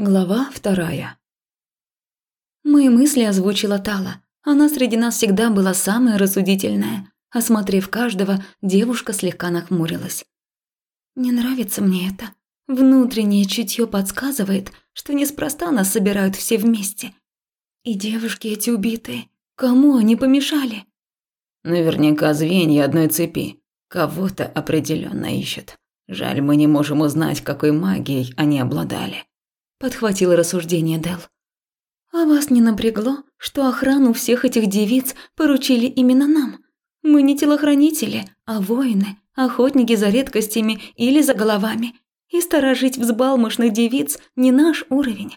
Глава вторая. Мои мысли озвучила Тала. Она среди нас всегда была самая рассудительная. Осмотрев каждого, девушка слегка нахмурилась. «Не нравится мне это. Внутреннее чутье подсказывает, что неспроста нас собирают все вместе. И девушки эти убитые, кому они помешали?» «Наверняка звенья одной цепи. Кого-то определенно ищут. Жаль, мы не можем узнать, какой магией они обладали» подхватила рассуждение Дел. А вас не напрягло, что охрану всех этих девиц поручили именно нам? Мы не телохранители, а воины, охотники за редкостями или за головами. И сторожить взбалмошных девиц не наш уровень.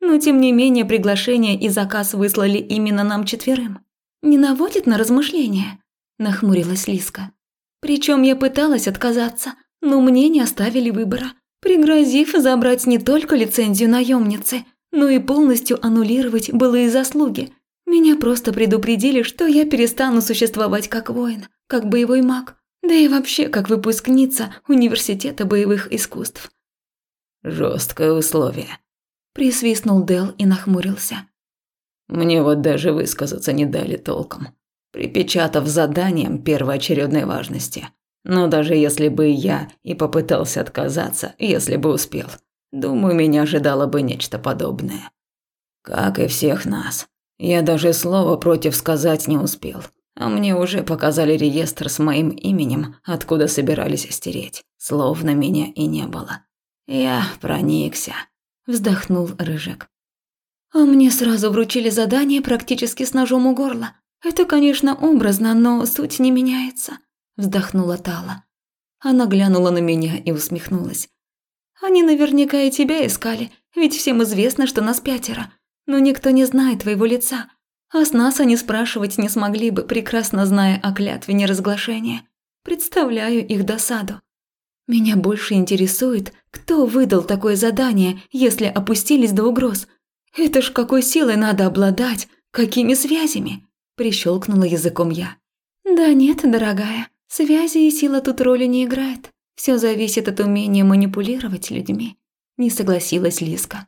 Но тем не менее приглашение и заказ выслали именно нам четверым. Не наводит на размышления? Нахмурилась Лиска. Причем я пыталась отказаться, но мне не оставили выбора пригрозив забрать не только лицензию наемницы, но и полностью аннулировать былые заслуги. Меня просто предупредили, что я перестану существовать как воин, как боевой маг, да и вообще как выпускница Университета боевых искусств. Жесткое условие. Присвистнул Дел и нахмурился. Мне вот даже высказаться не дали толком, припечатав заданием первоочередной важности. Но даже если бы я и попытался отказаться, если бы успел, думаю, меня ожидало бы нечто подобное. Как и всех нас. Я даже слова против сказать не успел. А мне уже показали реестр с моим именем, откуда собирались стереть. Словно меня и не было. Я проникся. Вздохнул Рыжик. А мне сразу вручили задание практически с ножом у горла. Это, конечно, образно, но суть не меняется вздохнула Тала. Она глянула на меня и усмехнулась. Они наверняка и тебя искали, ведь всем известно, что нас пятеро. Но никто не знает твоего лица. А с нас они спрашивать не смогли бы, прекрасно зная о клятве неразглашения. Представляю их досаду. Меня больше интересует, кто выдал такое задание, если опустились до угроз. Это ж какой силой надо обладать, какими связями? Прищелкнула языком я. Да нет, дорогая, Связи и сила тут роли не играет. Все зависит от умения манипулировать людьми. Не согласилась Лиска.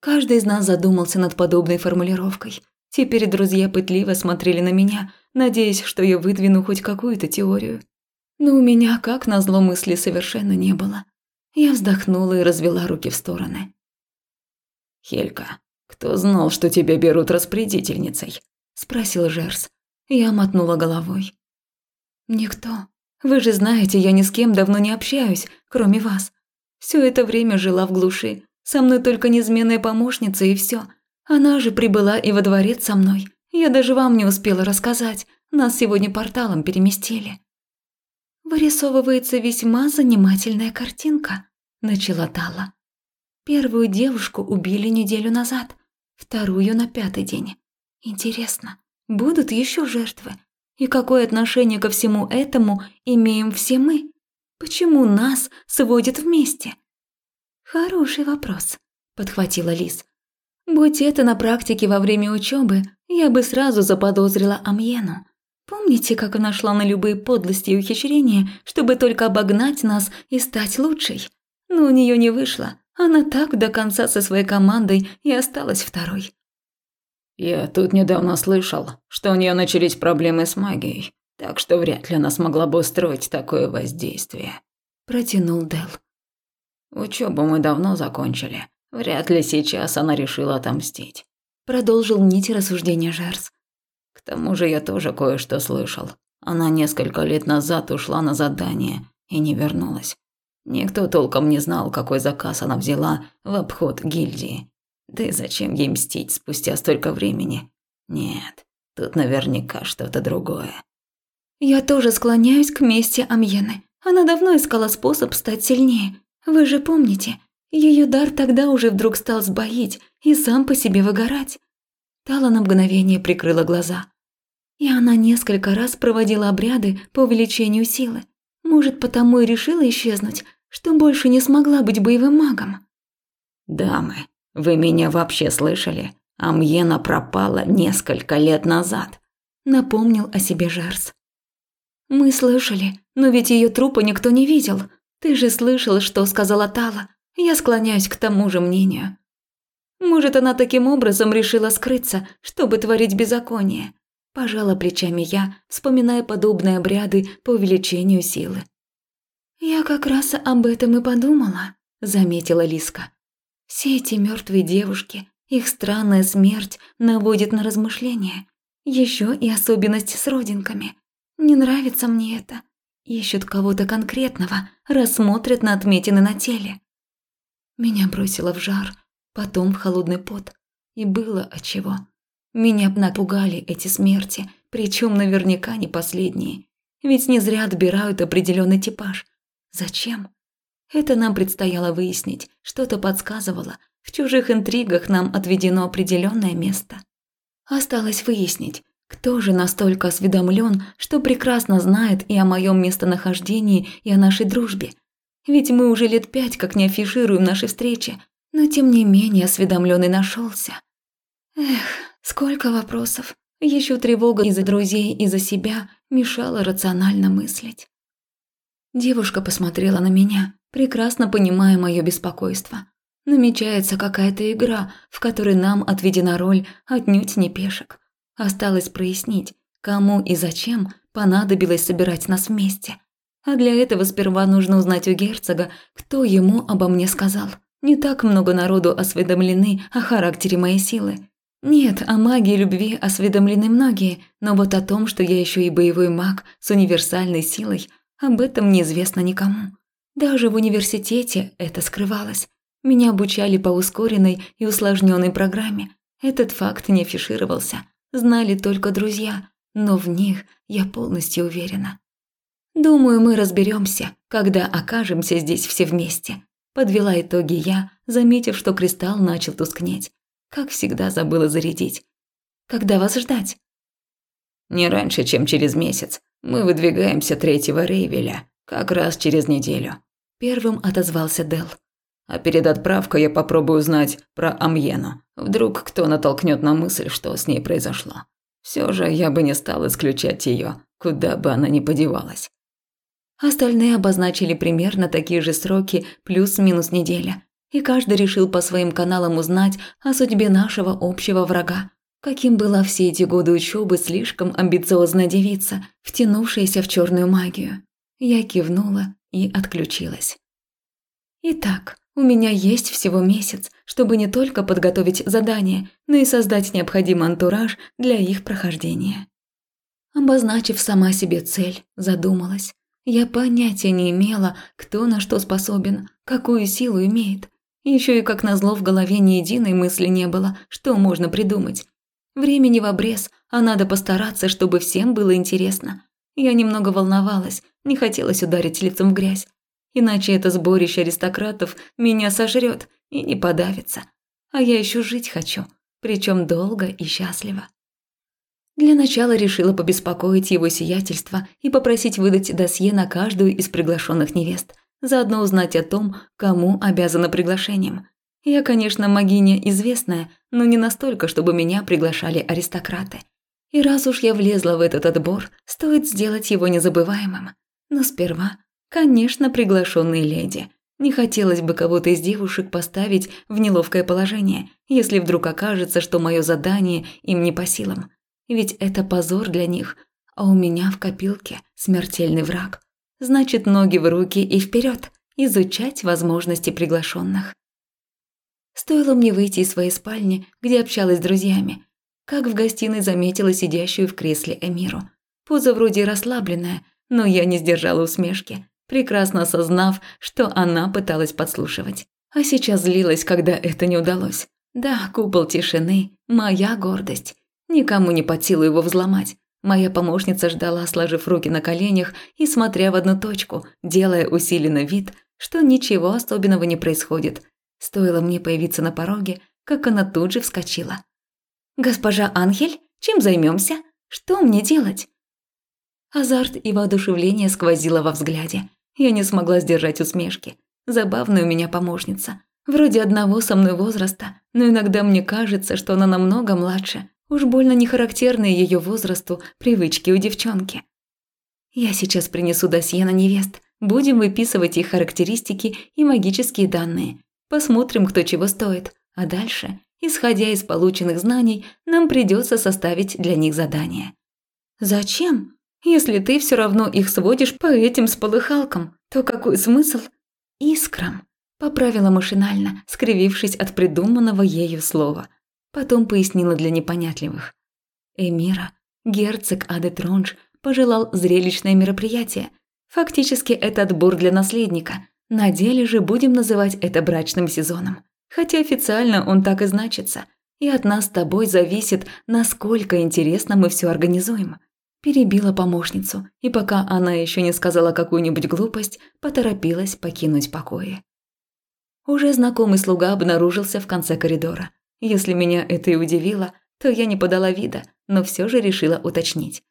Каждый из нас задумался над подобной формулировкой. Теперь друзья пытливо смотрели на меня, надеясь, что я выдвину хоть какую-то теорию. Но у меня, как назло, мысли совершенно не было. Я вздохнула и развела руки в стороны. «Хелька, кто знал, что тебя берут распорядительницей?» – спросил Жерс. Я мотнула головой. «Никто. Вы же знаете, я ни с кем давно не общаюсь, кроме вас. Все это время жила в глуши. Со мной только неизменная помощница и все. Она же прибыла и во дворец со мной. Я даже вам не успела рассказать. Нас сегодня порталом переместили». «Вырисовывается весьма занимательная картинка», – начала Тала. «Первую девушку убили неделю назад, вторую на пятый день. Интересно, будут еще жертвы? И какое отношение ко всему этому имеем все мы? Почему нас сводят вместе? Хороший вопрос, подхватила Лис. Будь это на практике во время учебы, я бы сразу заподозрила Амьену. Помните, как она шла на любые подлости и ухищрения, чтобы только обогнать нас и стать лучшей? Но у нее не вышло. Она так до конца со своей командой и осталась второй. Я тут недавно слышал, что у нее начались проблемы с магией, так что вряд ли она смогла бы устроить такое воздействие. Протянул Дел. Учебу мы давно закончили. Вряд ли сейчас она решила отомстить. Продолжил нить рассуждения Жерс. К тому же я тоже кое-что слышал. Она несколько лет назад ушла на задание и не вернулась. Никто толком не знал, какой заказ она взяла в обход гильдии. Да и зачем ей мстить спустя столько времени? Нет, тут наверняка что-то другое. Я тоже склоняюсь к мести Амьены. Она давно искала способ стать сильнее. Вы же помните, ее дар тогда уже вдруг стал сбоить и сам по себе выгорать. Тала на мгновение прикрыла глаза. И она несколько раз проводила обряды по увеличению силы. Может, потому и решила исчезнуть, что больше не смогла быть боевым магом. «Дамы, вы меня вообще слышали? Амьена пропала несколько лет назад. Напомнил о себе Жарс. Мы слышали, но ведь ее трупа никто не видел. Ты же слышал, что сказала Тала. Я склоняюсь к тому же мнению. Может, она таким образом решила скрыться, чтобы творить беззаконие. Пожала плечами я, вспоминая подобные обряды по увеличению силы. «Я как раз об этом и подумала», – заметила Лиска. «Все эти мертвые девушки, их странная смерть наводит на размышления. Еще и особенность с родинками. Не нравится мне это. Ищут кого-то конкретного, рассмотрят на отметины на теле». Меня бросило в жар, потом в холодный пот. И было отчего. Меня напугали эти смерти, причем наверняка не последние. Ведь не зря отбирают определенный типаж. Зачем? Это нам предстояло выяснить, что-то подсказывало. В чужих интригах нам отведено определенное место. Осталось выяснить, кто же настолько осведомлен, что прекрасно знает и о моем местонахождении, и о нашей дружбе. Ведь мы уже лет пять как не афишируем наши встречи, но тем не менее осведомленный нашелся. Эх, сколько вопросов. Еще тревога из-за друзей и за себя мешала рационально мыслить. Девушка посмотрела на меня, прекрасно понимая мое беспокойство. Намечается какая-то игра, в которой нам отведена роль отнюдь не пешек. Осталось прояснить, кому и зачем понадобилось собирать нас вместе. А для этого сперва нужно узнать у герцога, кто ему обо мне сказал. Не так много народу осведомлены о характере моей силы. Нет, о магии любви осведомлены многие, но вот о том, что я еще и боевой маг с универсальной силой – об этом неизвестно никому. Даже в университете это скрывалось. Меня обучали по ускоренной и усложненной программе. Этот факт не афишировался. Знали только друзья, но в них я полностью уверена. Думаю, мы разберемся, когда окажемся здесь все вместе. Подвела итоги я, заметив, что кристалл начал тускнеть. Как всегда забыла зарядить. Когда вас ждать? Не раньше, чем через месяц. Мы выдвигаемся третьего Рейвеля, как раз через неделю. Первым отозвался Дел. А перед отправкой я попробую узнать про Амьену. Вдруг кто натолкнет на мысль, что с ней произошло. Все же я бы не стал исключать ее, куда бы она ни подевалась. Остальные обозначили примерно такие же сроки, плюс-минус неделя. И каждый решил по своим каналам узнать о судьбе нашего общего врага. Каким была все эти годы учебы слишком амбициозная девица, втянувшаяся в черную магию. Я кивнула и отключилась. Итак, у меня есть всего месяц, чтобы не только подготовить задание, но и создать необходимый антураж для их прохождения. Обозначив сама себе цель, задумалась. Я понятия не имела, кто на что способен, какую силу имеет. Еще и как назло в голове ни единой мысли не было, что можно придумать, Времени в обрез, а надо постараться, чтобы всем было интересно. Я немного волновалась, не хотелось ударить лицом в грязь. Иначе это сборище аристократов меня сожрет и не подавится. А я еще жить хочу, причем долго и счастливо. Для начала решила побеспокоить его сиятельство и попросить выдать досье на каждую из приглашенных невест, заодно узнать о том, кому обязана приглашением. Я, конечно, магиня известная, но не настолько, чтобы меня приглашали аристократы. И раз уж я влезла в этот отбор, стоит сделать его незабываемым. Но сперва, конечно, приглашенные леди. Не хотелось бы кого-то из девушек поставить в неловкое положение, если вдруг окажется, что мое задание им не по силам. Ведь это позор для них, а у меня в копилке смертельный враг. Значит, ноги в руки и вперед, изучать возможности приглашенных. Стоило мне выйти из своей спальни, где общалась с друзьями, как в гостиной заметила сидящую в кресле Эмиру. Поза вроде расслабленная, но я не сдержала усмешки, прекрасно осознав, что она пыталась подслушивать. А сейчас злилась, когда это не удалось. Да, купол тишины – моя гордость. Никому не под силу его взломать. Моя помощница ждала, сложив руки на коленях и смотря в одну точку, делая усиленный вид, что ничего особенного не происходит, Стоило мне появиться на пороге, как она тут же вскочила. «Госпожа Анхель, чем займемся? Что мне делать?» Азарт и воодушевление сквозило во взгляде. Я не смогла сдержать усмешки. Забавная у меня помощница. Вроде одного со мной возраста, но иногда мне кажется, что она намного младше. Уж больно не характерные ее возрасту привычки у девчонки. Я сейчас принесу досье на невест, Будем выписывать их характеристики и магические данные. Посмотрим, кто чего стоит. А дальше, исходя из полученных знаний, нам придется составить для них задание. Зачем? Если ты все равно их сводишь по этим сполыхалкам, то какой смысл? Искрам. Поправила машинально, скривившись от придуманного ею слова. Потом пояснила для непонятливых. Эмира, герцог Адетронж, пожелал зрелищное мероприятие. Фактически это отбор для наследника. На деле же будем называть это брачным сезоном. Хотя официально он так и значится. И от нас с тобой зависит, насколько интересно мы все организуем. Перебила помощницу, и пока она еще не сказала какую-нибудь глупость, поторопилась покинуть покои. Уже знакомый слуга обнаружился в конце коридора. Если меня это и удивило, то я не подала вида, но все же решила уточнить.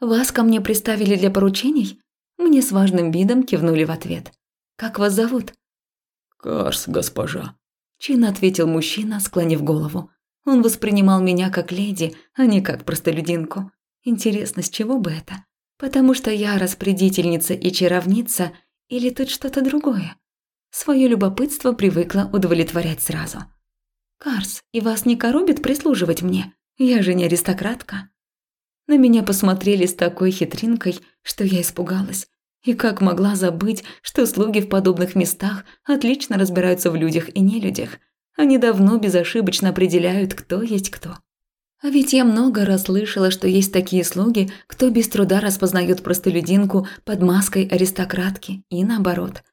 «Вас ко мне приставили для поручений?» Мне с важным видом кивнули в ответ. «Как вас зовут?» «Карс, госпожа», – чинно ответил мужчина, склонив голову. Он воспринимал меня как леди, а не как простолюдинку. Интересно, с чего бы это? Потому что я распорядительница и чаровница или тут что-то другое? Своё любопытство привыкла удовлетворять сразу. «Карс, и вас не коробит прислуживать мне? Я же не аристократка». На меня посмотрели с такой хитринкой, что я испугалась. И как могла забыть, что слуги в подобных местах отлично разбираются в людях и нелюдях. Они давно безошибочно определяют, кто есть кто. А ведь я много раз слышала, что есть такие слуги, кто без труда распознает простолюдинку под маской аристократки, и наоборот.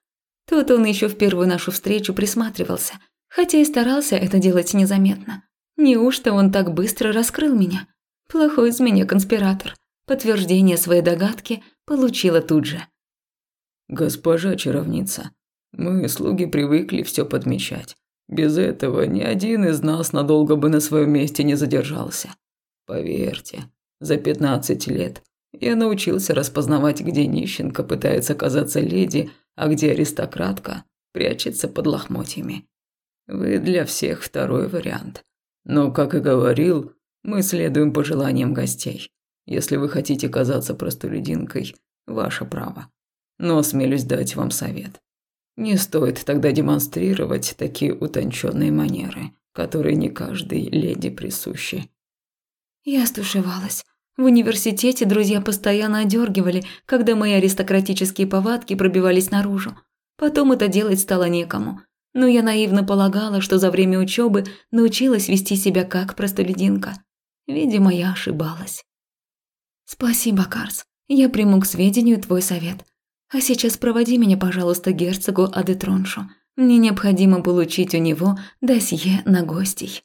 Тут он еще в первую нашу встречу присматривался, хотя и старался это делать незаметно. Неужто он так быстро раскрыл меня? Плохой из меня конспиратор. Подтверждение своей догадки получила тут же. «Госпожа чаровница, мы, слуги, привыкли все подмечать. Без этого ни один из нас надолго бы на своем месте не задержался. Поверьте, за пятнадцать лет я научился распознавать, где нищенка пытается казаться леди, а где аристократка прячется под лохмотьями. Вы для всех второй вариант. Но, как и говорил, мы следуем пожеланиям гостей. Если вы хотите казаться простолюдинкой, ваше право. Но смелюсь дать вам совет. Не стоит тогда демонстрировать такие утонченные манеры, которые не каждой леди присущи. Я стушевалась. В университете друзья постоянно одергивали, когда мои аристократические повадки пробивались наружу. Потом это делать стало некому. Но я наивно полагала, что за время учебы научилась вести себя как простолюдинка. Видимо, я ошибалась. «Спасибо, Карс. Я приму к сведению твой совет. А сейчас проводи меня, пожалуйста, герцогу Адетроншу. Мне необходимо получить у него досье на гостей».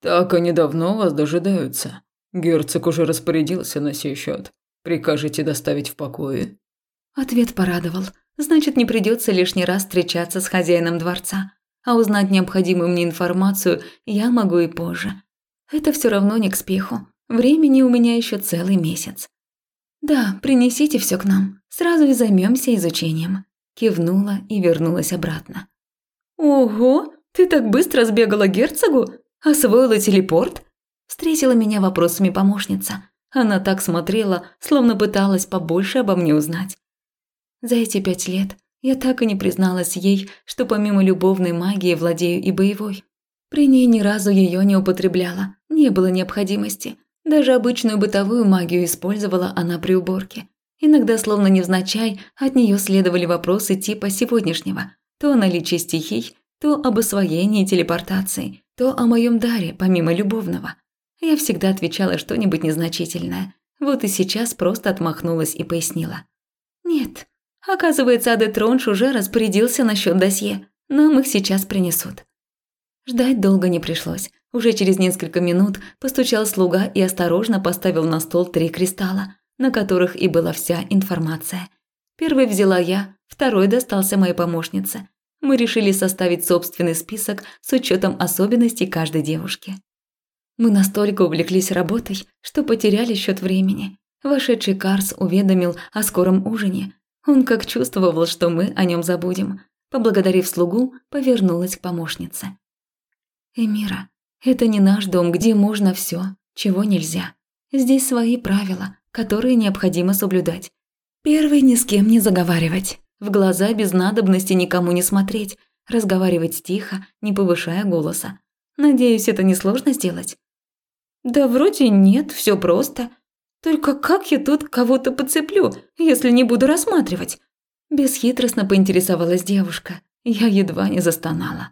«Так они давно вас дожидаются. Герцог уже распорядился на сей счет. Прикажете доставить в покое?» Ответ порадовал. Значит, не придется лишний раз встречаться с хозяином дворца. А узнать необходимую мне информацию я могу и позже. Это все равно не к спеху. Времени у меня еще целый месяц. Да, принесите все к нам. Сразу и займемся изучением. Кивнула и вернулась обратно. Ого, ты так быстро сбегала герцогу? Освоила телепорт? Встретила меня вопросами помощница. Она так смотрела, словно пыталась побольше обо мне узнать. За эти пять лет я так и не призналась ей, что помимо любовной магии владею и боевой. При ней ни разу ее не употребляла, не было необходимости. Даже обычную бытовую магию использовала она при уборке. Иногда, словно невзначай, от нее следовали вопросы типа сегодняшнего. То о наличии стихий, то об освоении телепортации, то о моем даре, помимо любовного. Я всегда отвечала что-нибудь незначительное. Вот и сейчас просто отмахнулась и пояснила. «Нет, оказывается, Адетронш уже распорядился насчет досье. Нам их сейчас принесут». Ждать долго не пришлось. Уже через несколько минут постучал слуга и осторожно поставил на стол три кристалла, на которых и была вся информация. Первый взяла я, второй достался моей помощнице. Мы решили составить собственный список с учетом особенностей каждой девушки. Мы настолько увлеклись работой, что потеряли счет времени. Вошедший Карс уведомил о скором ужине. Он как чувствовал, что мы о нем забудем. Поблагодарив слугу, повернулась к помощнице. «Эмира, это не наш дом, где можно все, чего нельзя. Здесь свои правила, которые необходимо соблюдать. Первый ни с кем не заговаривать, в глаза без надобности никому не смотреть, разговаривать тихо, не повышая голоса. Надеюсь, это несложно сделать? Да вроде нет, все просто. Только как я тут кого-то подцеплю, если не буду рассматривать? Бесхитростно поинтересовалась девушка. Я едва не застонала.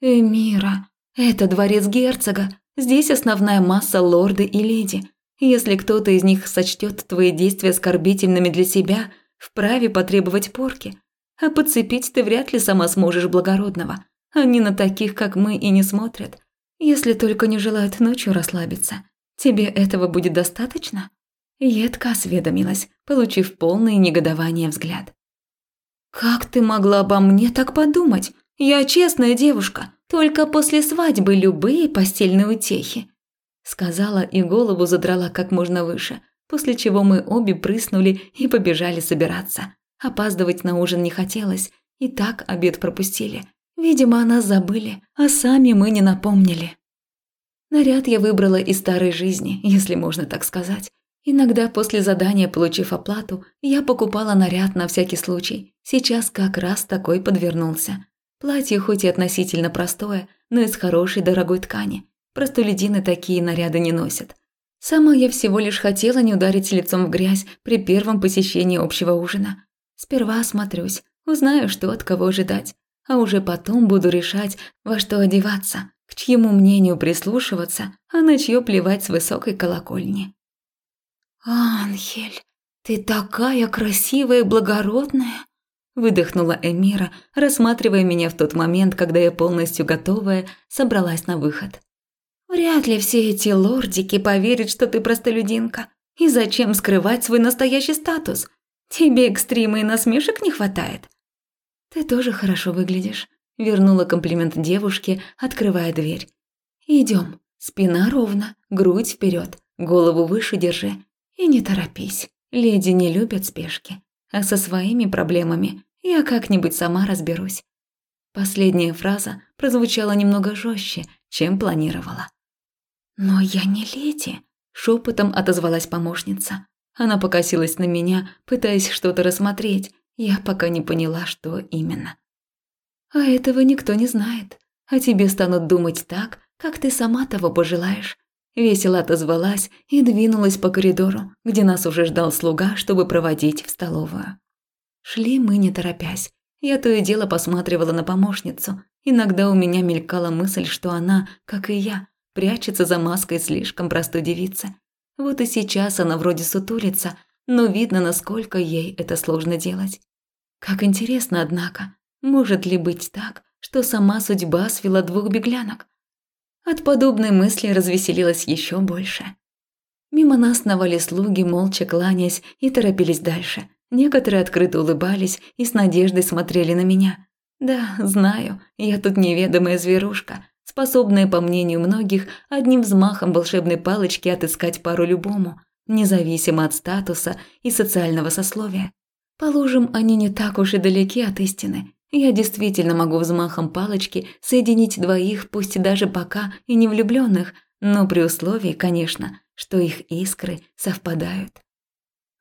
Эмира, это дворец герцога. Здесь основная масса лорды и леди. Если кто-то из них сочтет твои действия оскорбительными для себя, вправе потребовать порки. А подцепить ты вряд ли сама сможешь благородного. Они на таких, как мы, и не смотрят. Если только не желают ночью расслабиться. Тебе этого будет достаточно?» Едко осведомилась, получив полное негодование взгляд. «Как ты могла обо мне так подумать? Я честная девушка, только после свадьбы любые постельные утехи», сказала и голову задрала как можно выше, после чего мы обе прыснули и побежали собираться. Опаздывать на ужин не хотелось, и так обед пропустили. Видимо, о нас забыли, а сами мы не напомнили. Наряд я выбрала из старой жизни, если можно так сказать. Иногда после задания, получив оплату, я покупала наряд на всякий случай. Сейчас как раз такой подвернулся. Платье хоть и относительно простое, но из хорошей дорогой ткани. Простолюдины такие наряды не носят. Сама я всего лишь хотела не ударить лицом в грязь при первом посещении общего ужина. Сперва осмотрюсь, узнаю, что от кого ожидать а уже потом буду решать, во что одеваться, к чьему мнению прислушиваться, а на чье плевать с высокой колокольни. «Анхель, ты такая красивая и благородная!» выдохнула Эмира, рассматривая меня в тот момент, когда я полностью готовая собралась на выход. «Вряд ли все эти лордики поверят, что ты простолюдинка. И зачем скрывать свой настоящий статус? Тебе экстрима и насмешек не хватает?» «Ты тоже хорошо выглядишь», – вернула комплимент девушке, открывая дверь. Идем. Спина ровно, грудь вперед, голову выше держи. И не торопись. Леди не любят спешки. А со своими проблемами я как-нибудь сама разберусь». Последняя фраза прозвучала немного жестче, чем планировала. «Но я не леди», – шепотом отозвалась помощница. Она покосилась на меня, пытаясь что-то рассмотреть, я пока не поняла, что именно. А этого никто не знает. А тебе станут думать так, как ты сама того пожелаешь. Весело отозвалась и двинулась по коридору, где нас уже ждал слуга, чтобы проводить в столовую. Шли мы не торопясь. Я то и дело посматривала на помощницу. Иногда у меня мелькала мысль, что она, как и я, прячется за маской слишком простой девицы. Вот и сейчас она вроде сутулится, но видно, насколько ей это сложно делать. Как интересно, однако, может ли быть так, что сама судьба свела двух беглянок? От подобной мысли развеселилась еще больше. Мимо нас сновали слуги, молча кланяясь, и торопились дальше. Некоторые открыто улыбались и с надеждой смотрели на меня. Да, знаю, я тут неведомая зверушка, способная, по мнению многих, одним взмахом волшебной палочки отыскать пару любому – независимо от статуса и социального сословия. Положим, они не так уж и далеки от истины. Я действительно могу взмахом палочки соединить двоих, пусть даже пока и не влюбленных, но при условии, конечно, что их искры совпадают.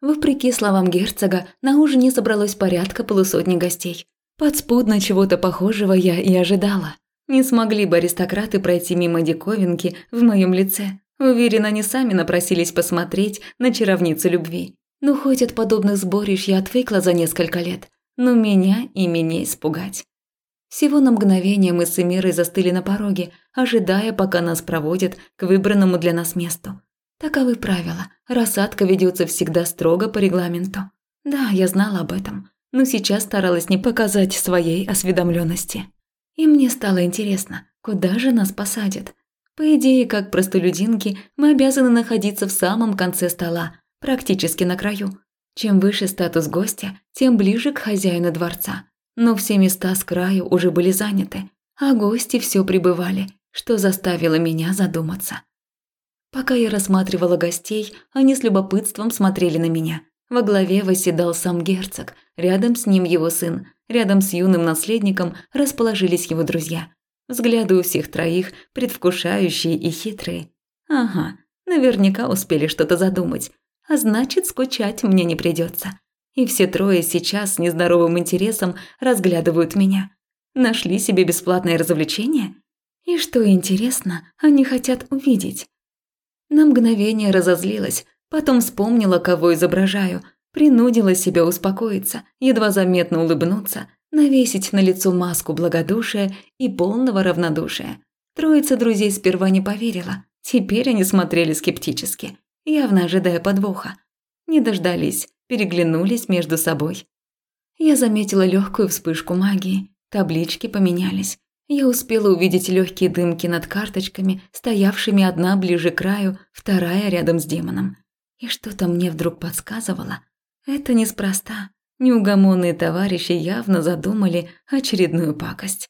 Вопреки словам герцога, на ужине собралось порядка полусотни гостей. Подспудно чего-то похожего я и ожидала. Не смогли бы аристократы пройти мимо диковинки в моем лице. Уверена, они сами напросились посмотреть на чаровницу любви. Ну, хоть от подобных сборищ я отвыкла за несколько лет, но меня и меня испугать. Всего на мгновение мы с Эмирой застыли на пороге, ожидая, пока нас проводят к выбранному для нас месту. Таковы правила. Рассадка ведется всегда строго по регламенту. Да, я знала об этом, но сейчас старалась не показать своей осведомленности. И мне стало интересно, куда же нас посадят – по идее, как простолюдинки, мы обязаны находиться в самом конце стола, практически на краю. Чем выше статус гостя, тем ближе к хозяину дворца. Но все места с краю уже были заняты, а гости все прибывали, что заставило меня задуматься. Пока я рассматривала гостей, они с любопытством смотрели на меня. Во главе восседал сам герцог, рядом с ним его сын, рядом с юным наследником расположились его друзья – Взгляды у всех троих предвкушающие и хитрые. Ага, наверняка успели что-то задумать. А значит, скучать мне не придется. И все трое сейчас с нездоровым интересом разглядывают меня. Нашли себе бесплатное развлечение? И что интересно, они хотят увидеть. На мгновение разозлилась, потом вспомнила, кого изображаю, принудила себя успокоиться, едва заметно улыбнуться, навесить на лицо маску благодушия и полного равнодушия. Троица друзей сперва не поверила, теперь они смотрели скептически, явно ожидая подвоха. Не дождались, переглянулись между собой. Я заметила легкую вспышку магии, таблички поменялись. Я успела увидеть легкие дымки над карточками, стоявшими одна ближе к краю, вторая рядом с демоном. И что-то мне вдруг подсказывало. Это неспроста. Неугомонные товарищи явно задумали очередную пакость.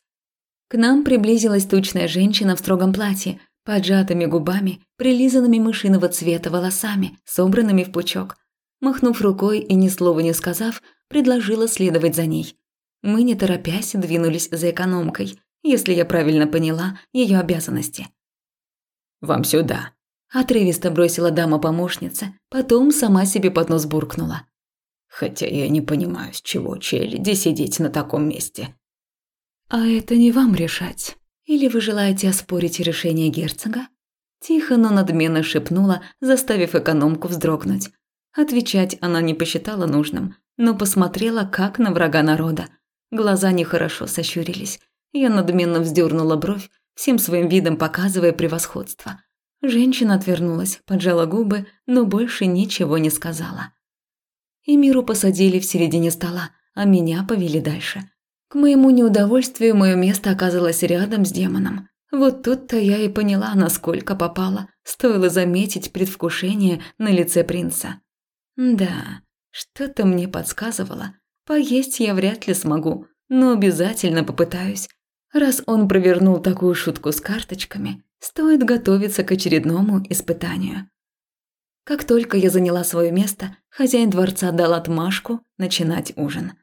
К нам приблизилась тучная женщина в строгом платье, поджатыми губами, прилизанными мышиного цвета волосами, собранными в пучок. Махнув рукой и ни слова не сказав, предложила следовать за ней. Мы, не торопясь, двинулись за экономкой, если я правильно поняла ее обязанности. «Вам сюда», – отрывисто бросила дама-помощница, потом сама себе под нос буркнула. «Хотя я не понимаю, с чего челяди сидеть на таком месте». «А это не вам решать. Или вы желаете оспорить решение герцога?» Тихо, но надменно шепнула, заставив экономку вздрогнуть. Отвечать она не посчитала нужным, но посмотрела, как на врага народа. Глаза нехорошо сощурились. Я надменно вздернула бровь, всем своим видом показывая превосходство. Женщина отвернулась, поджала губы, но больше ничего не сказала. И Миру посадили в середине стола, а меня повели дальше. К моему неудовольствию мое место оказалось рядом с демоном. Вот тут-то я и поняла, насколько попала. Стоило заметить предвкушение на лице принца. Да, что-то мне подсказывало. Поесть я вряд ли смогу, но обязательно попытаюсь. Раз он провернул такую шутку с карточками, стоит готовиться к очередному испытанию. Как только я заняла свое место, хозяин дворца дал отмашку начинать ужин.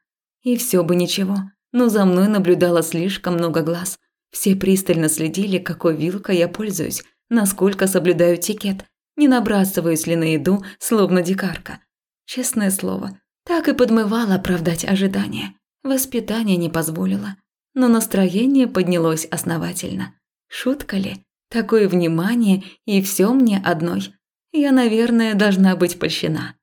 И все бы ничего, но за мной наблюдало слишком много глаз. Все пристально следили, какой вилкой я пользуюсь, насколько соблюдаю этикет, не набрасываюсь ли на еду, словно дикарка. Честное слово, так и подмывало оправдать ожидания. Воспитание не позволило но настроение поднялось основательно. Шутка ли? Такое внимание и все мне одной. Я, наверное, должна быть польщена.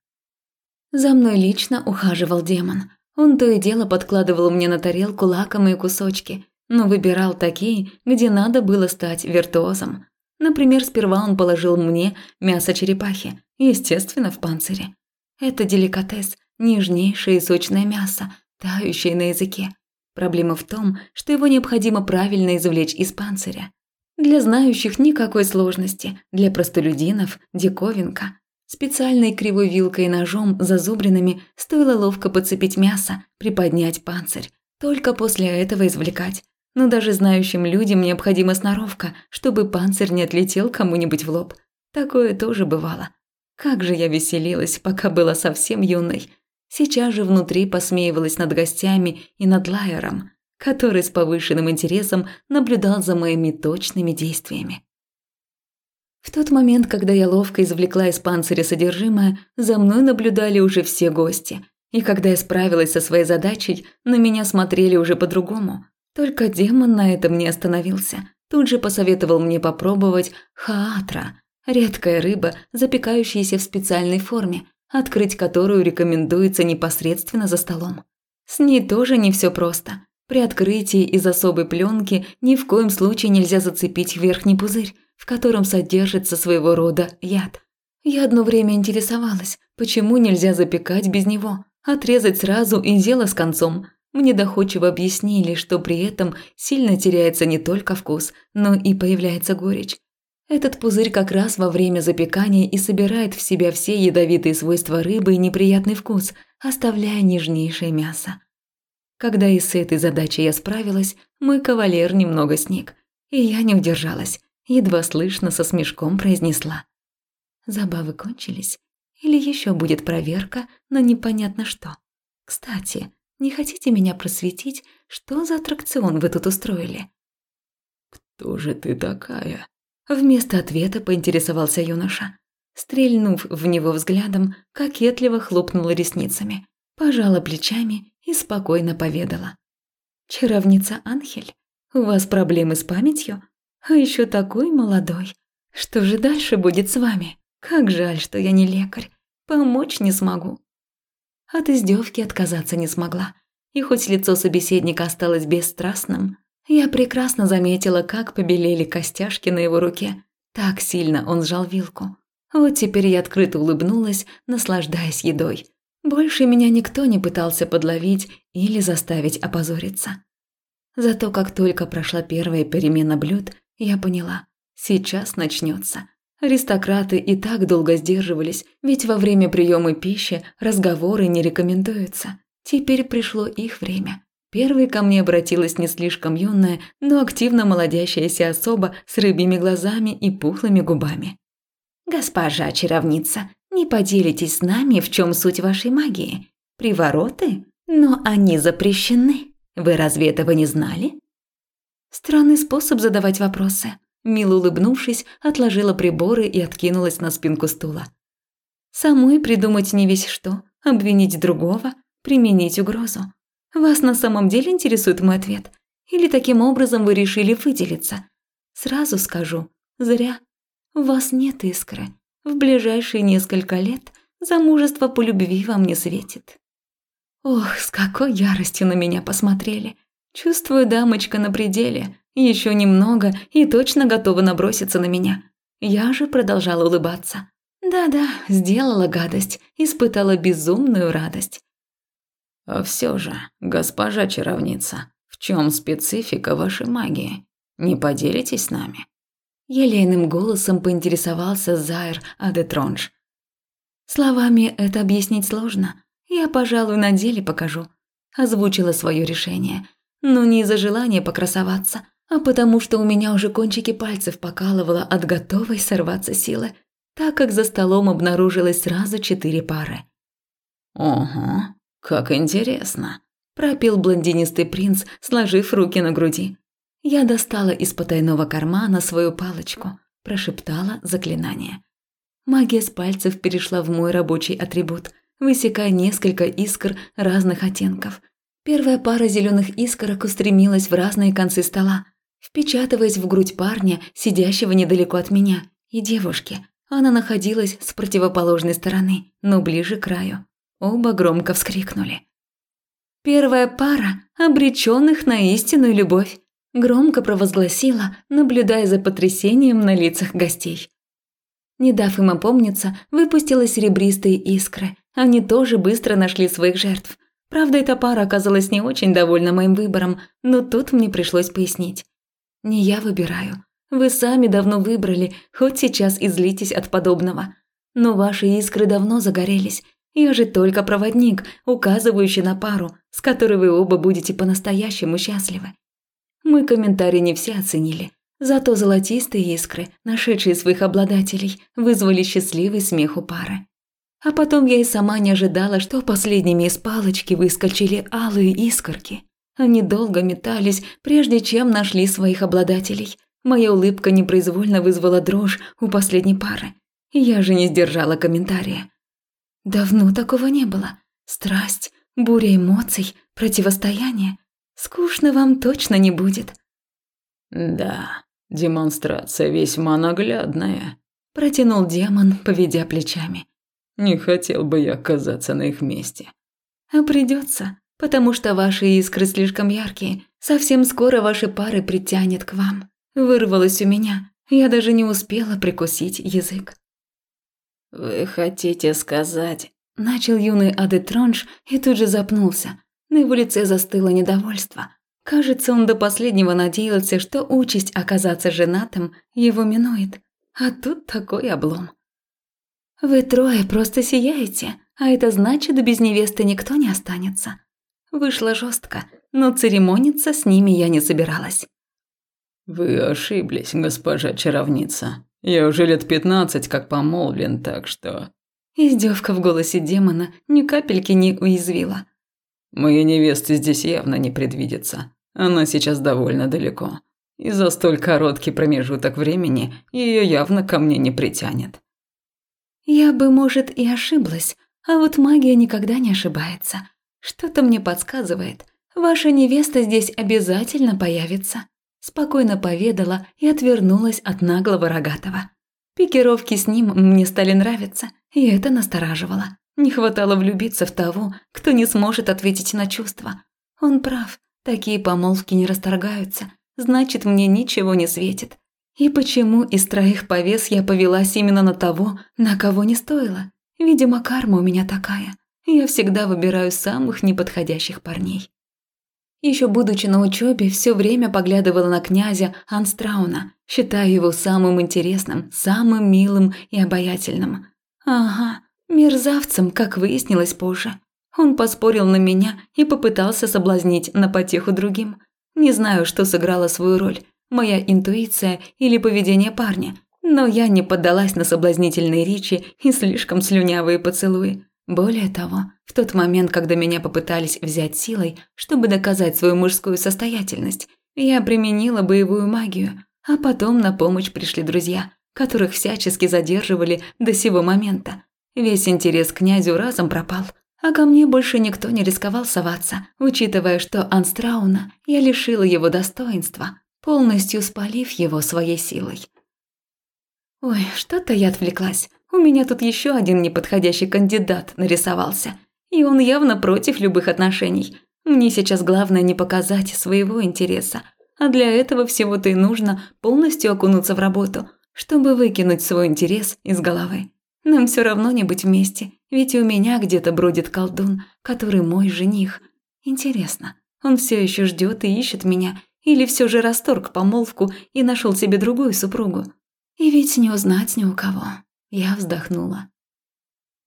За мной лично ухаживал демон. Он то и дело подкладывал мне на тарелку лакомые кусочки, но выбирал такие, где надо было стать виртуозом. Например, сперва он положил мне мясо черепахи, естественно, в панцире. Это деликатес, нежнейшее и сочное мясо, тающее на языке. Проблема в том, что его необходимо правильно извлечь из панциря. Для знающих никакой сложности, для простолюдинов – диковинка. Специальной кривой вилкой и ножом зазубринами стоило ловко подцепить мясо, приподнять панцирь. Только после этого извлекать. Но даже знающим людям необходима сноровка, чтобы панцирь не отлетел кому-нибудь в лоб. Такое тоже бывало. Как же я веселилась, пока была совсем юной – Сейчас же внутри посмеивалась над гостями и над Лайером, который с повышенным интересом наблюдал за моими точными действиями. В тот момент, когда я ловко извлекла из панциря содержимое, за мной наблюдали уже все гости. И когда я справилась со своей задачей, на меня смотрели уже по-другому. Только демон на этом не остановился. Тут же посоветовал мне попробовать хаатра – редкая рыба, запекающаяся в специальной форме – открыть которую рекомендуется непосредственно за столом. С ней тоже не все просто. При открытии из особой пленки ни в коем случае нельзя зацепить верхний пузырь, в котором содержится своего рода яд. Я одно время интересовалась, почему нельзя запекать без него, отрезать сразу и дело с концом. Мне доходчиво объяснили, что при этом сильно теряется не только вкус, но и появляется горечь. Этот пузырь как раз во время запекания и собирает в себя все ядовитые свойства рыбы и неприятный вкус, оставляя нежнейшее мясо. Когда и с этой задачей я справилась, мой кавалер немного сник, и я не удержалась, едва слышно со смешком произнесла. Забавы кончились, или еще будет проверка на непонятно что. Кстати, не хотите меня просветить, что за аттракцион вы тут устроили? «Кто же ты такая?» Вместо ответа поинтересовался юноша. Стрельнув в него взглядом, кокетливо хлопнула ресницами. пожала плечами и спокойно поведала. «Чаровница Анхель, у вас проблемы с памятью? А еще такой молодой. Что же дальше будет с вами? Как жаль, что я не лекарь. Помочь не смогу». От издевки отказаться не смогла. И хоть лицо собеседника осталось бесстрастным, я прекрасно заметила, как побелели костяшки на его руке. Так сильно он сжал вилку. Вот теперь я открыто улыбнулась, наслаждаясь едой. Больше меня никто не пытался подловить или заставить опозориться. Зато как только прошла первая перемена блюд, я поняла – сейчас начнется. Аристократы и так долго сдерживались, ведь во время приема пищи разговоры не рекомендуются. Теперь пришло их время. Первой ко мне обратилась не слишком юная, но активно молодящаяся особа с рыбьими глазами и пухлыми губами. «Госпожа чаровница, не поделитесь с нами, в чем суть вашей магии? Привороты? Но они запрещены. Вы разве этого не знали?» Странный способ задавать вопросы. Мило улыбнувшись, отложила приборы и откинулась на спинку стула. Самой придумать не весь что, обвинить другого, применить угрозу. Вас на самом деле интересует мой ответ? Или таким образом вы решили выделиться? Сразу скажу, зря. У вас нет искры. В ближайшие несколько лет замужество по любви вам не светит. Ох, с какой яростью на меня посмотрели. Чувствую, дамочка на пределе. Еще немного и точно готова наброситься на меня. Я же продолжала улыбаться. Да-да, сделала гадость, испытала безумную радость. А все же, госпожа чаровница, в чем специфика вашей магии? Не поделитесь с нами? Елейным голосом поинтересовался Зайр Адетронж. Словами это объяснить сложно. Я, пожалуй, на деле покажу. Озвучила свое решение. Но не из-за желания покрасоваться, а потому что у меня уже кончики пальцев покалывало от готовой сорваться силы, так как за столом обнаружилось сразу четыре пары. «Ого, как интересно», – пропил блондинистый принц, сложив руки на груди. Я достала из потайного кармана свою палочку, прошептала заклинание. Магия с пальцев перешла в мой рабочий атрибут, высекая несколько искр разных оттенков. Первая пара зеленых искорок устремилась в разные концы стола, впечатываясь в грудь парня, сидящего недалеко от меня, и девушки. Она находилась с противоположной стороны, но ближе к краю. Оба громко вскрикнули. «Первая пара обреченных на истинную любовь», громко провозгласила, наблюдая за потрясением на лицах гостей. Не дав им опомниться, выпустила серебристые искры. Они тоже быстро нашли своих жертв. Правда, эта пара оказалась не очень довольна моим выбором, но тут мне пришлось пояснить. Не я выбираю. Вы сами давно выбрали, хоть сейчас и злитесь от подобного. Но ваши искры давно загорелись. Я же только проводник, указывающий на пару, с которой вы оба будете по-настоящему счастливы. Мой комментарий не все оценили. Зато золотистые искры, нашедшие своих обладателей, вызвали счастливый смех у пары. А потом я и сама не ожидала, что последними из палочки выскочили алые искорки. Они долго метались, прежде чем нашли своих обладателей. Моя улыбка непроизвольно вызвала дрожь у последней пары. Я же не сдержала комментария. Давно такого не было. Страсть, буря эмоций, противостояние. Скучно вам точно не будет. Да, демонстрация весьма наглядная, протянул демон, поведя плечами. Не хотел бы я оказаться на их месте. А придется потому что ваши искры слишком яркие. Совсем скоро ваши пары притянет к вам. Вырвалось у меня. Я даже не успела прикусить язык. Вы хотите сказать? Начал юный Адетронж и тут же запнулся. На его лице застыло недовольство. Кажется, он до последнего надеялся, что участь оказаться женатым его минует. А тут такой облом. Вы трое просто сияете, а это значит, без невесты никто не останется. Вышло жестко, но церемониться с ними я не собиралась. «Вы ошиблись, госпожа чаровница. Я уже лет пятнадцать как помолвлен, так что...» Издевка в голосе демона ни капельки не уязвила. «Моей невесты здесь явно не предвидится. Она сейчас довольно далеко. И за столь короткий промежуток времени ее явно ко мне не притянет». «Я бы, может, и ошиблась, А вот магия никогда не ошибается. Что-то мне подсказывает. Ваша невеста здесь обязательно появится. Спокойно поведала и отвернулась от наглого рогатого. Пикировки с ним мне стали нравиться, и это настораживало. Не хватало влюбиться в того, кто не сможет ответить на чувства. Он прав, такие помолвки не расторгаются, значит, мне ничего не светит. И почему из троих повес я повелась именно на того, на кого не стоило? Видимо, карма у меня такая. Я всегда выбираю самых неподходящих парней. Еще будучи на учебе, все время поглядывала на князя Анстрауна, считая его самым интересным, самым милым и обаятельным. Ага, Мерзавцем, как выяснилось позже. Он поспорил на меня и попытался соблазнить на потеху другим. Не знаю, что сыграло свою роль, моя интуиция или поведение парня, но я не поддалась на соблазнительные речи и слишком слюнявые поцелуи. Более того, в тот момент, когда меня попытались взять силой, чтобы доказать свою мужскую состоятельность, я применила боевую магию, а потом на помощь пришли друзья, которых всячески задерживали до сего момента, Весь интерес к князю разом пропал, а ко мне больше никто не рисковал соваться, учитывая, что Анстрауна я лишила его достоинства, полностью спалив его своей силой. Ой, что-то я отвлеклась. У меня тут еще один неподходящий кандидат нарисовался, и он явно против любых отношений. Мне сейчас главное не показать своего интереса, а для этого всего-то и нужно полностью окунуться в работу, чтобы выкинуть свой интерес из головы. Нам все равно не быть вместе, ведь и у меня где-то бродит колдун, который мой жених. Интересно, он все еще ждет и ищет меня, или все же расторг помолвку и нашел себе другую супругу? И ведь не узнать ни у кого. Я вздохнула.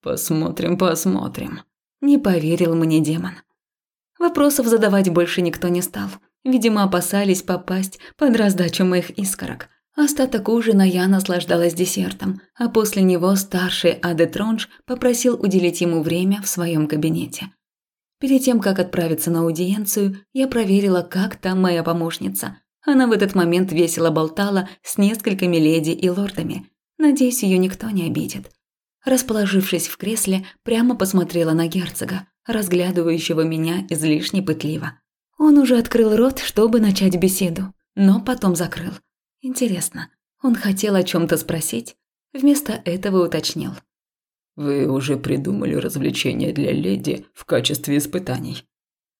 Посмотрим, посмотрим. Не поверил мне демон. Вопросов задавать больше никто не стал. Видимо, опасались попасть под раздачу моих искорок. Остаток ужина я наслаждалась десертом, а после него старший Аде Тронж попросил уделить ему время в своем кабинете. Перед тем, как отправиться на аудиенцию, я проверила, как там моя помощница. Она в этот момент весело болтала с несколькими леди и лордами. Надеюсь, ее никто не обидит. Расположившись в кресле, прямо посмотрела на герцога, разглядывающего меня излишне пытливо. Он уже открыл рот, чтобы начать беседу, но потом закрыл – Интересно, он хотел о чем то спросить? Вместо этого уточнил. «Вы уже придумали развлечение для леди в качестве испытаний?»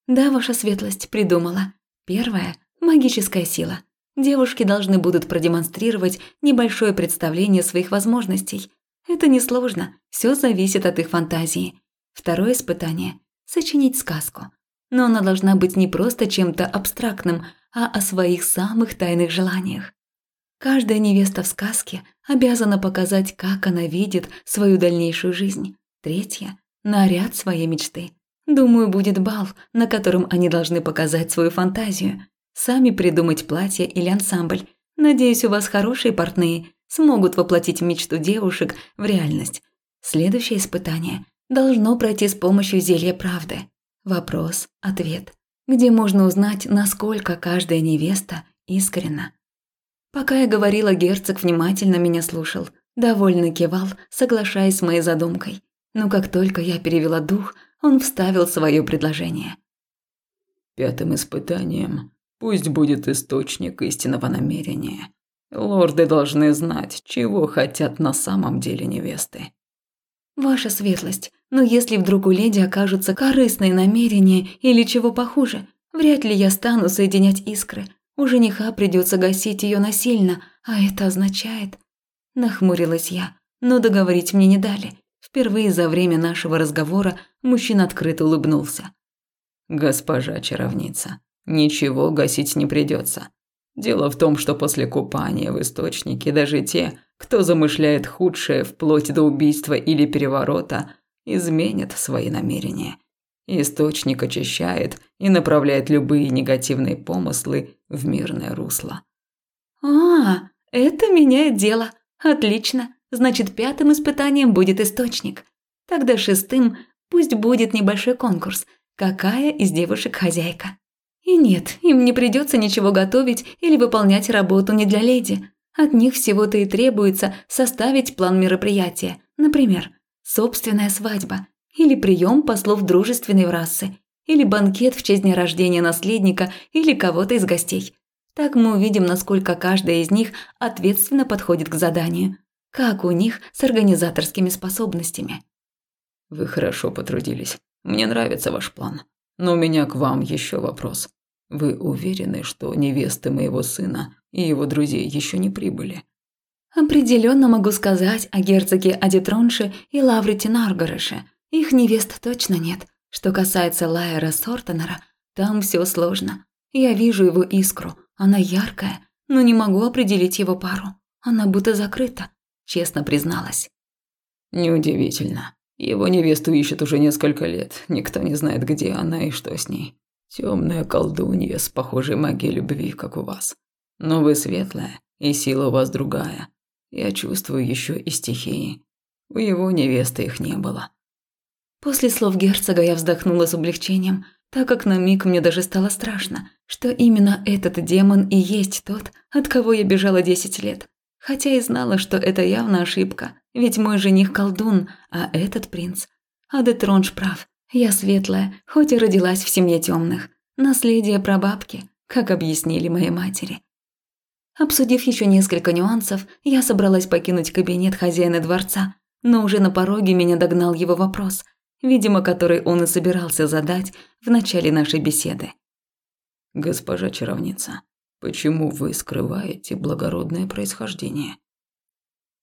«Да, ваша светлость, придумала. Первое – магическая сила. Девушки должны будут продемонстрировать небольшое представление своих возможностей. Это несложно, все зависит от их фантазии. Второе испытание – сочинить сказку. Но она должна быть не просто чем-то абстрактным, а о своих самых тайных желаниях. Каждая невеста в сказке обязана показать, как она видит свою дальнейшую жизнь. Третья – наряд своей мечты. Думаю, будет бал, на котором они должны показать свою фантазию. Сами придумать платье или ансамбль. Надеюсь, у вас хорошие портные смогут воплотить мечту девушек в реальность. Следующее испытание должно пройти с помощью зелья правды. Вопрос, ответ. Где можно узнать, насколько каждая невеста искренна. Пока я говорила, герцог внимательно меня слушал, довольно кивал, соглашаясь с моей задумкой. Но как только я перевела дух, он вставил свое предложение. Пятым испытанием пусть будет источник истинного намерения. Лорды должны знать, чего хотят на самом деле невесты. Ваша светлость, но если вдруг у леди окажутся корыстные намерения или чего похуже, вряд ли я стану соединять искры – у жениха придется гасить ее насильно, а это означает... Нахмурилась я, но договорить мне не дали. Впервые за время нашего разговора мужчина открыто улыбнулся. «Госпожа чаровница, ничего гасить не придется. Дело в том, что после купания в источнике даже те, кто замышляет худшее вплоть до убийства или переворота, изменят свои намерения. Источник очищает и направляет любые негативные помыслы в мирное русло. «А, это меняет дело. Отлично. Значит, пятым испытанием будет источник. Тогда шестым пусть будет небольшой конкурс. Какая из девушек хозяйка? И нет, им не придется ничего готовить или выполнять работу не для леди. От них всего-то и требуется составить план мероприятия. Например, собственная свадьба или прием послов дружественной расы, или банкет в честь дня рождения наследника или кого-то из гостей. Так мы увидим, насколько каждая из них ответственно подходит к заданию, как у них с организаторскими способностями. Вы хорошо потрудились. Мне нравится ваш план. Но у меня к вам еще вопрос. Вы уверены, что невесты моего сына и его друзей еще не прибыли? Определенно могу сказать о герцоге Адитронше и Лаврите Наргарыше. Их невест точно нет. Что касается Лайера Сортонера, там все сложно. Я вижу его искру, она яркая, но не могу определить его пару. Она будто закрыта, честно призналась. Неудивительно. Его невесту ищут уже несколько лет. Никто не знает, где она и что с ней. Темная колдунья с похожей магией любви, как у вас. Но вы светлая, и сила у вас другая. Я чувствую еще и стихии. У его невесты их не было. После слов герцога я вздохнула с облегчением, так как на миг мне даже стало страшно, что именно этот демон и есть тот, от кого я бежала десять лет. Хотя и знала, что это явно ошибка, ведь мой жених колдун, а этот принц. А прав, я светлая, хоть и родилась в семье темных. Наследие прабабки, как объяснили моей матери. Обсудив еще несколько нюансов, я собралась покинуть кабинет хозяина дворца, но уже на пороге меня догнал его вопрос, видимо, который он и собирался задать в начале нашей беседы. «Госпожа чаровница, почему вы скрываете благородное происхождение?»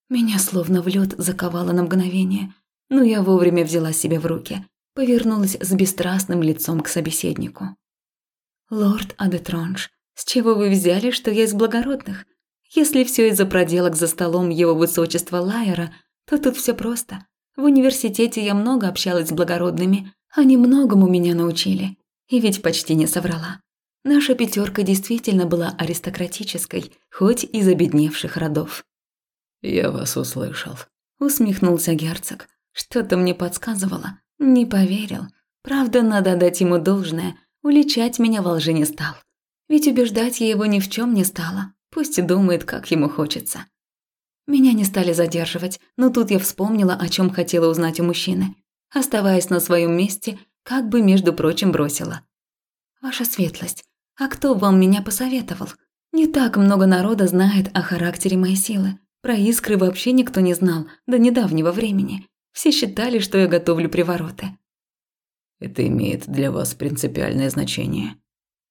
Меня словно в лед заковало на мгновение, но я вовремя взяла себя в руки, повернулась с бесстрастным лицом к собеседнику. «Лорд Адетронж, с чего вы взяли, что я из благородных? Если все из-за проделок за столом его высочества Лайера, то тут все просто. В университете я много общалась с благородными, они многому меня научили. И ведь почти не соврала. Наша пятерка действительно была аристократической, хоть из обедневших родов. «Я вас услышал», – усмехнулся герцог. Что-то мне подсказывало. Не поверил. Правда, надо дать ему должное. Уличать меня во лжи не стал. Ведь убеждать я его ни в чем не стала. Пусть и думает, как ему хочется. Меня не стали задерживать, но тут я вспомнила, о чем хотела узнать у мужчины. Оставаясь на своем месте, как бы, между прочим, бросила. «Ваша светлость, а кто вам меня посоветовал? Не так много народа знает о характере моей силы. Про искры вообще никто не знал до недавнего времени. Все считали, что я готовлю привороты. Это имеет для вас принципиальное значение.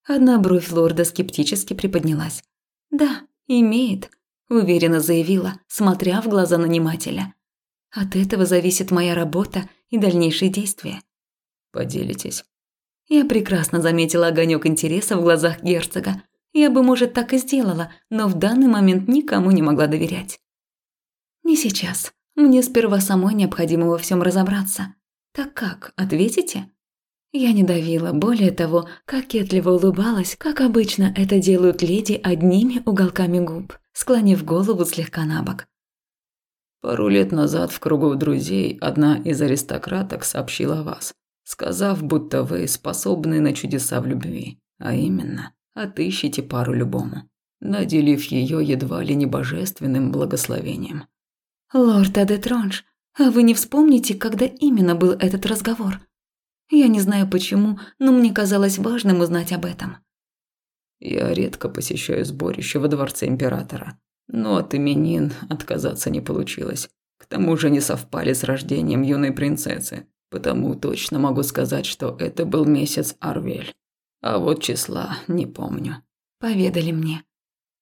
Одна бровь лорда скептически приподнялась. Да, имеет, уверенно заявила, смотря в глаза нанимателя. От этого зависит моя работа и дальнейшие действия. Поделитесь. Я прекрасно заметила огонек интереса в глазах герцога. Я бы, может, так и сделала, но в данный момент никому не могла доверять. «Не сейчас. Мне сперва самой необходимо во всем разобраться. Так как, ответите?» Я не давила, более того, кокетливо улыбалась, как обычно это делают леди одними уголками губ, склонив голову слегка на бок. Пару лет назад в кругу друзей одна из аристократок сообщила о вас, сказав, будто вы способны на чудеса в любви, а именно, отыщите пару любому, наделив ее едва ли не божественным благословением. «Лорд Адетронж, а вы не вспомните, когда именно был этот разговор? Я не знаю почему, но мне казалось важным узнать об этом». «Я редко посещаю сборище во дворце императора, но от именин отказаться не получилось. К тому же не совпали с рождением юной принцессы, потому точно могу сказать, что это был месяц Арвель. А вот числа не помню». «Поведали мне.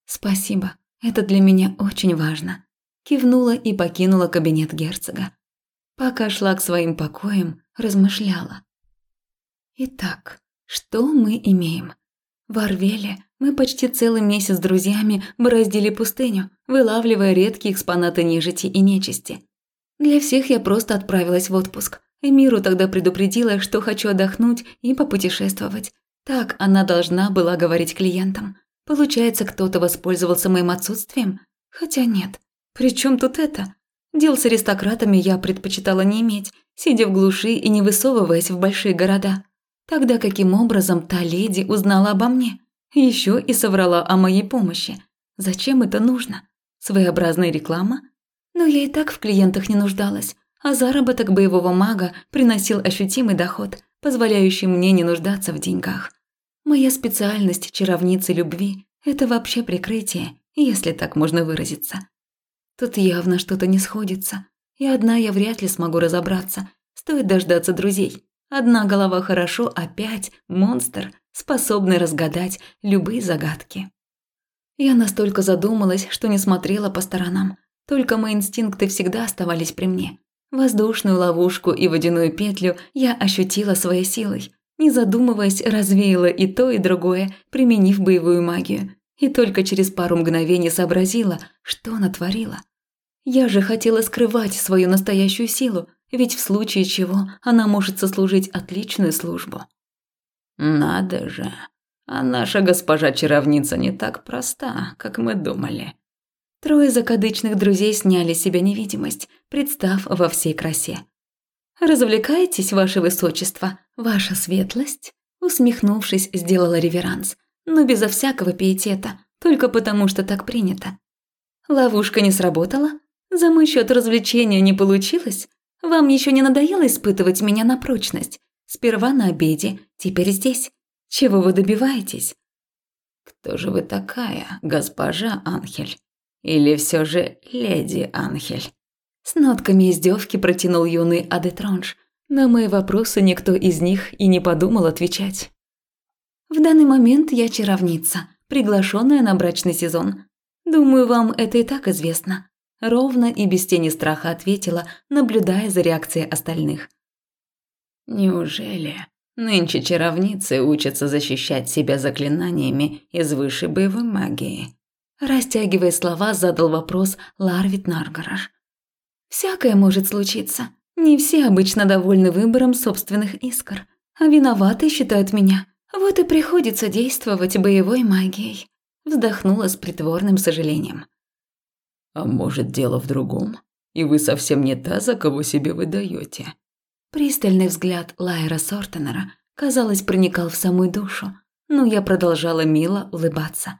Спасибо, это для меня очень важно кивнула и покинула кабинет герцога. Пока шла к своим покоям, размышляла. Итак, что мы имеем? В Арвеле мы почти целый месяц с друзьями бороздили пустыню, вылавливая редкие экспонаты нежити и нечисти. Для всех я просто отправилась в отпуск. Эмиру тогда предупредила, что хочу отдохнуть и попутешествовать. Так она должна была говорить клиентам. Получается, кто-то воспользовался моим отсутствием? Хотя нет, при чем тут это? Дел с аристократами я предпочитала не иметь, сидя в глуши и не высовываясь в большие города. Тогда каким образом та леди узнала обо мне? Еще и соврала о моей помощи. Зачем это нужно? Своеобразная реклама? Но я и так в клиентах не нуждалась. а заработок боевого мага приносил ощутимый доход, позволяющий мне не нуждаться в деньгах. Моя специальность чаровницы любви – это вообще прикрытие, если так можно выразиться. Тут явно что-то не сходится, и одна я вряд ли смогу разобраться, стоит дождаться друзей. Одна голова хорошо, а пять – монстр, способный разгадать любые загадки. Я настолько задумалась, что не смотрела по сторонам. Только мои инстинкты всегда оставались при мне. Воздушную ловушку и водяную петлю я ощутила своей силой. Не задумываясь, развеяла и то, и другое, применив боевую магию. И только через пару мгновений сообразила, что натворила. Я же хотела скрывать свою настоящую силу, ведь в случае чего она может сослужить отличную службу. «Надо же, а наша госпожа-чаровница не так проста, как мы думали», Трое закадычных друзей сняли себя невидимость, представ во всей красе. «Развлекаетесь, ваше высочество, ваша светлость?» Усмехнувшись, сделала реверанс, но безо всякого пиетета, только потому что так принято. «Ловушка не сработала? За мой счет развлечения не получилось? Вам еще не надоело испытывать меня на прочность? Сперва на обеде, теперь здесь. Чего вы добиваетесь?» «Кто же вы такая, госпожа Анхель?» Или все же леди Анхель?» С нотками издевки протянул юный Адетронж. На мои вопросы никто из них и не подумал отвечать. «В данный момент я чаровница, приглашенная на брачный сезон. Думаю, вам это и так известно». Ровно и без тени страха ответила, наблюдая за реакцией остальных. «Неужели нынче чаровницы учатся защищать себя заклинаниями из высшей боевой магии?» Растягивая слова, задал вопрос Ларвит Наргараш. «Всякое может случиться. Не все обычно довольны выбором собственных искр, а виноваты считают меня. Вот и приходится действовать боевой магией», вздохнула с притворным сожалением. «А может, дело в другом? И вы совсем не та, за кого себе выдаете?» Пристальный взгляд Лайера Сортенера, казалось, проникал в самую душу, но я продолжала мило улыбаться.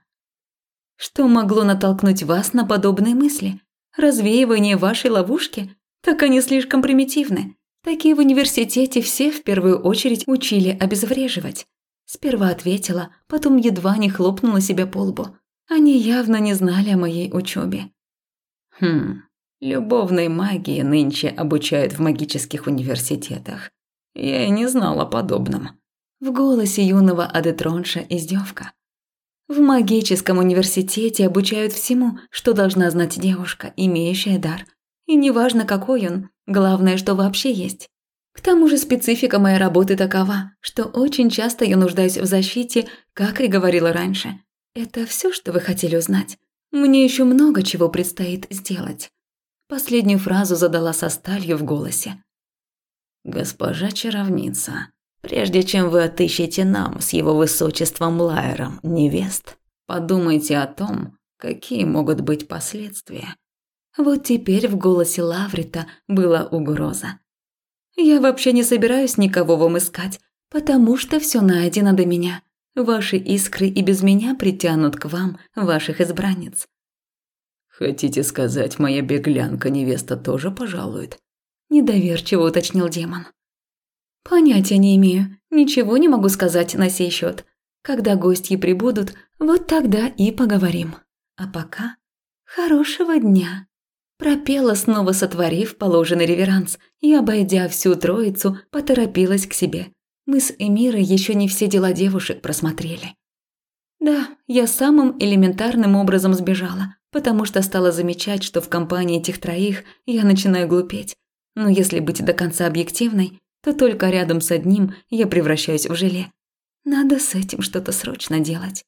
Что могло натолкнуть вас на подобные мысли? Развеивание вашей ловушки? Так они слишком примитивны. Такие в университете все в первую очередь учили обезвреживать. Сперва ответила, потом едва не хлопнула себя по лбу. Они явно не знали о моей учебе. Хм, любовной магии нынче обучают в магических университетах. Я и не знала о подобном. В голосе юного Адетронша издевка. В магическом университете обучают всему, что должна знать девушка, имеющая дар. И неважно, какой он, главное, что вообще есть. К тому же специфика моей работы такова, что очень часто я нуждаюсь в защите, как и говорила раньше. Это все, что вы хотели узнать. Мне еще много чего предстоит сделать. Последнюю фразу задала со сталью в голосе. «Госпожа чаровница, Прежде чем вы отыщете нам с его высочеством Лайером невест, подумайте о том, какие могут быть последствия. Вот теперь в голосе Лаврита была угроза. Я вообще не собираюсь никого вам искать, потому что все найдено до меня. Ваши искры и без меня притянут к вам ваших избранниц. Хотите сказать, моя беглянка невеста тоже пожалует? Недоверчиво уточнил демон. Понятия не имею, ничего не могу сказать на сей счет. Когда гости прибудут, вот тогда и поговорим. А пока хорошего дня. Пропела, снова сотворив положенный реверанс, и, обойдя всю троицу, поторопилась к себе. Мы с Эмирой еще не все дела девушек просмотрели. Да, я самым элементарным образом сбежала, потому что стала замечать, что в компании этих троих я начинаю глупеть. Но если быть до конца объективной, то только рядом с одним я превращаюсь в желе. Надо с этим что-то срочно делать.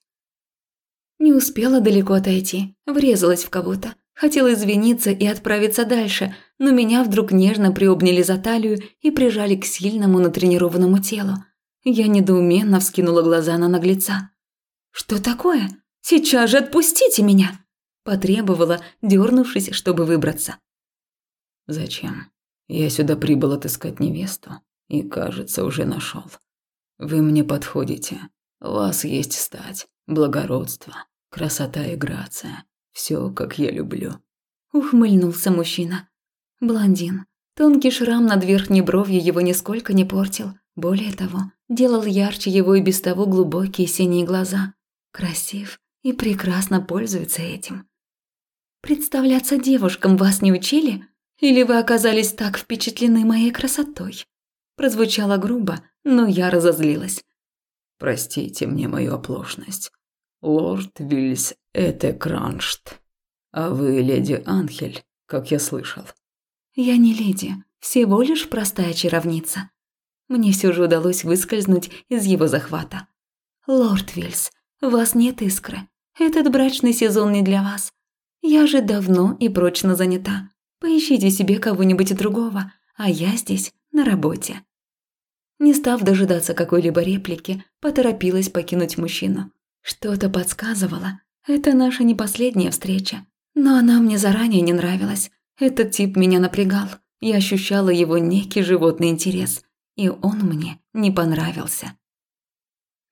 Не успела далеко отойти, врезалась в кого-то. Хотела извиниться и отправиться дальше, но меня вдруг нежно приобняли за талию и прижали к сильному натренированному телу. Я недоуменно вскинула глаза на наглеца. «Что такое? Сейчас же отпустите меня!» Потребовала, дернувшись, чтобы выбраться. «Зачем? Я сюда прибыл отыскать невесту и, кажется, уже нашел. Вы мне подходите. У вас есть стать, благородство, красота и грация. Все, как я люблю. Ухмыльнулся мужчина. Блондин. Тонкий шрам над верхней бровью его нисколько не портил. Более того, делал ярче его и без того глубокие синие глаза. Красив и прекрасно пользуется этим. Представляться девушкам вас не учили? Или вы оказались так впечатлены моей красотой? Прозвучало грубо, но я разозлилась. Простите мне мою оплошность. Лорд Вильс это. А вы леди Анхель, как я слышал. Я не леди, всего лишь простая чаровница. Мне все же удалось выскользнуть из его захвата. Лорд Вильс, у вас нет искры. Этот брачный сезон не для вас. Я же давно и прочно занята. Поищите себе кого-нибудь другого, а я здесь на работе. Не став дожидаться какой-либо реплики, поторопилась покинуть мужчину. Что-то подсказывало. Это наша не последняя встреча. Но она мне заранее не нравилась. Этот тип меня напрягал. Я ощущала его некий животный интерес. И он мне не понравился.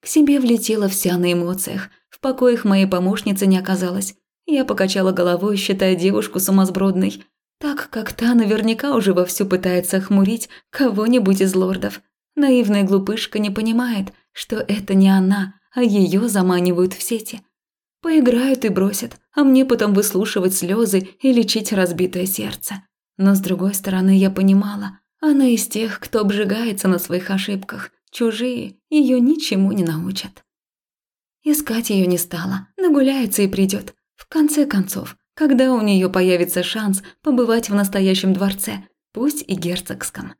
К себе влетела вся на эмоциях. В покоях моей помощницы не оказалось. Я покачала головой, считая девушку сумасбродной. Так как та наверняка уже вовсю пытается охмурить кого-нибудь из лордов. Наивная глупышка не понимает, что это не она, а ее заманивают в сети. Поиграют и бросят, а мне потом выслушивать слезы и лечить разбитое сердце. Но с другой стороны, я понимала, она из тех, кто обжигается на своих ошибках. Чужие ее ничему не научат. Искать ее не стала, нагуляется и придет. В конце концов, когда у нее появится шанс побывать в настоящем дворце, пусть и герцогском.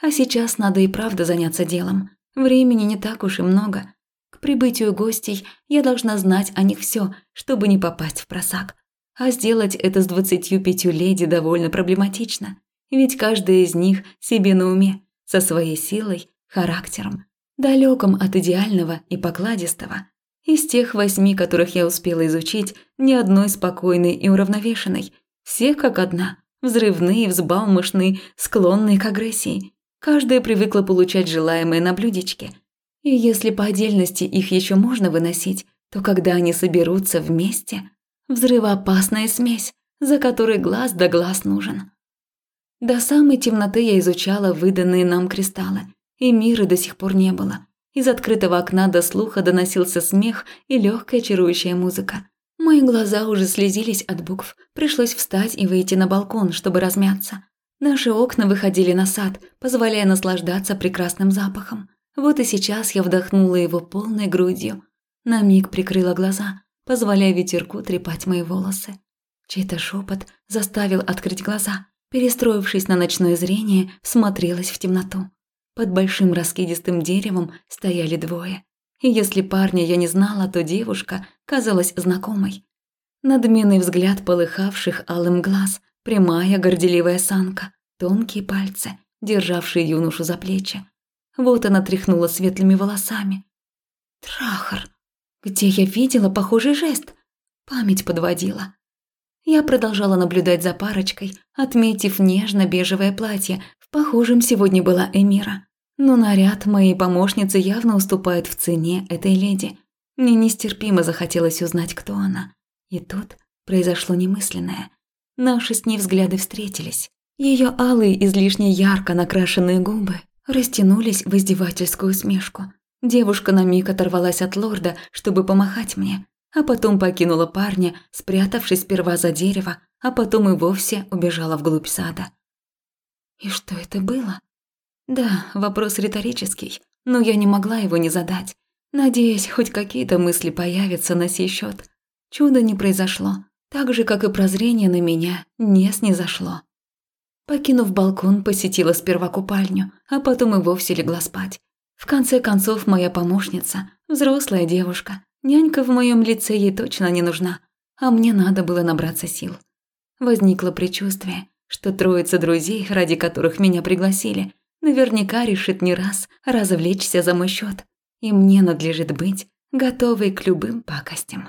А сейчас надо и правда заняться делом. Времени не так уж и много. Прибытию гостей я должна знать о них все, чтобы не попасть в просак. А сделать это с двадцатью пятью леди довольно проблематично. Ведь каждая из них себе на уме, со своей силой, характером, далеком от идеального и покладистого. Из тех восьми, которых я успела изучить, ни одной спокойной и уравновешенной. Все как одна, взрывные, взбалмошные, склонные к агрессии, Каждая привыкла получать желаемое на блюдечке. И если по отдельности их еще можно выносить, то когда они соберутся вместе, взрывоопасная смесь, за которой глаз да глаз нужен. До самой темноты я изучала выданные нам кристаллы, и мира до сих пор не было. Из открытого окна до слуха доносился смех и легкая чарующая музыка. Мои глаза уже слезились от букв, пришлось встать и выйти на балкон, чтобы размяться. Наши окна выходили на сад, позволяя наслаждаться прекрасным запахом. Вот и сейчас я вдохнула его полной грудью. На миг прикрыла глаза, позволяя ветерку трепать мои волосы. Чей-то шепот заставил открыть глаза. Перестроившись на ночное зрение, смотрелась в темноту. Под большим раскидистым деревом стояли двое. И если парня я не знала, то девушка казалась знакомой. Надменный взгляд полыхавших алым глаз – Прямая горделивая санка, тонкие пальцы, державшие юношу за плечи. Вот она тряхнула светлыми волосами. Трахар. Где я видела похожий жест? Память подводила. Я продолжала наблюдать за парочкой, отметив нежно-бежевое платье. В похожем сегодня была Эмира. Но наряд моей помощницы явно уступает в цене этой леди. Мне нестерпимо захотелось узнать, кто она. И тут произошло немысленное – Наши с ней взгляды встретились. Ее алые, излишне ярко накрашенные губы растянулись в издевательскую усмешку. Девушка на миг оторвалась от лорда, чтобы помахать мне, а потом покинула парня, спрятавшись сперва за дерево, а потом и вовсе убежала вглубь сада. И что это было? Да, вопрос риторический, но я не могла его не задать, надеясь, хоть какие-то мысли появятся на сей счет. Чудо не произошло, так же, как и прозрение на меня, не снизошло. Покинув балкон, посетила сперва купальню, а потом и вовсе легла спать. В конце концов, моя помощница – взрослая девушка. Нянька в моем лице ей точно не нужна, а мне надо было набраться сил. Возникло предчувствие, что троица друзей, ради которых меня пригласили, наверняка решит не раз развлечься за мой счет, и мне надлежит быть готовой к любым пакостям.